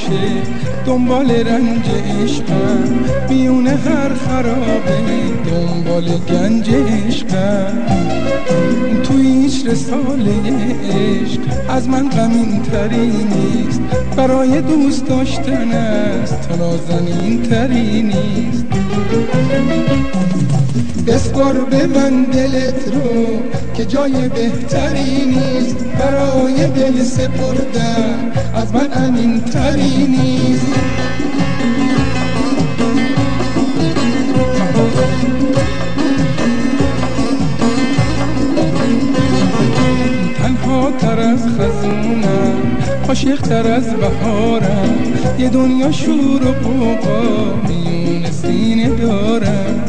عاشق دنبال رنج عشقم میون هر خرابه. دنبال گنج عشقم تو هیچ رساله عشق از من غمین تری نیست. برای دوست داشتن است. تو نازنین تری نیست. بسپار به من دلت رو که جای بهتری نیست. برای دل سپردن از من امین تری نیست. تر از خزونم عاشق تر از بهارم. یه دنیا شور و قوقا میون سینه دارم.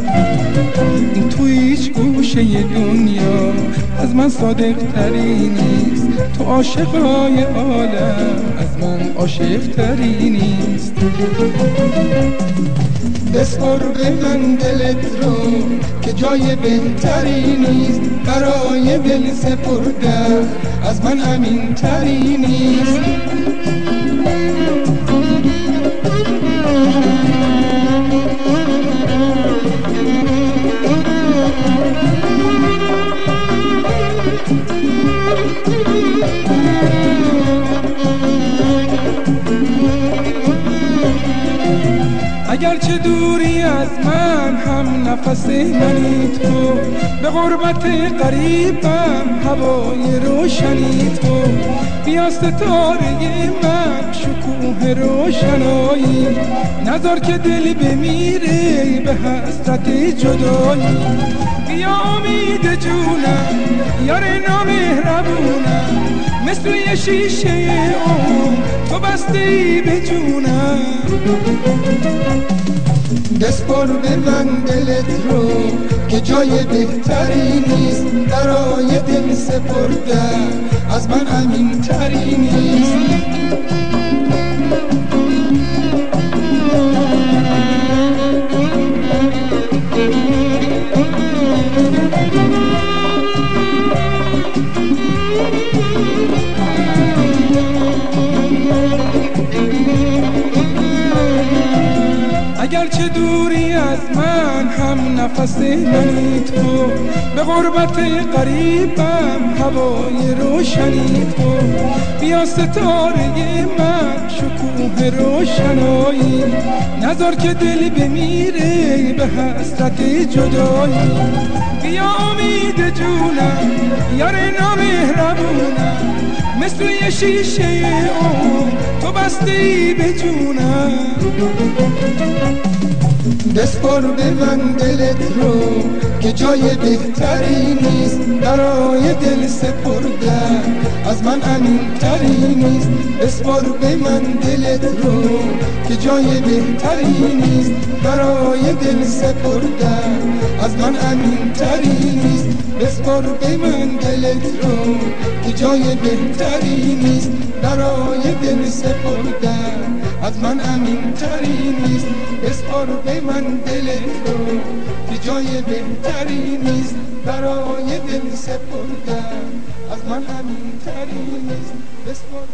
تو هیچ گوشه دنیا از من صادق تری نیست. تو عاشقای عالم از من عاشق تری نیست. بسپار به من دلت رو که جای بهتری نیست برای دل سپرده از من امین تری نیست. اگرچه دوری از من هم نفس منی تو به غربت قریبم هوای روشنی تو بیا ستاره من شکوه روشنایی نظر که دل بمیره به حسرت جدایی. بیا امید جونم یار نامهربونم مثل یه شیشه اون ای به جونم. بسپار به من دلت رو که جای بهتری نیست برای دل سپرده از من امین تری نیست. اگرچه دوری از من هم نفس منی تو؟ به غربت قریبم هوای روشنی تو. بیا ستاره من شکوه روشنایی. نظر که دل بمیره به حسرت جدایی. بیا امید جونم یار نامهربونم. مثل یه شیشه اون تو بستی به جونم. بسپار به من دلت رو که جای بهتری نیست. برای دل سپرده از من امین تری نیست. بسپار به من دلت رو که جای بهتری نیست. برای دل سپرده از من امین تری نیست. بسپار به من دلت رو که جای بهتری نیست. برای دل سپرده از من امین تری نیست. بسپار به من دلت رو که جای بهتری نیست. برای دل سپرده از من امین تری نیست. بسپار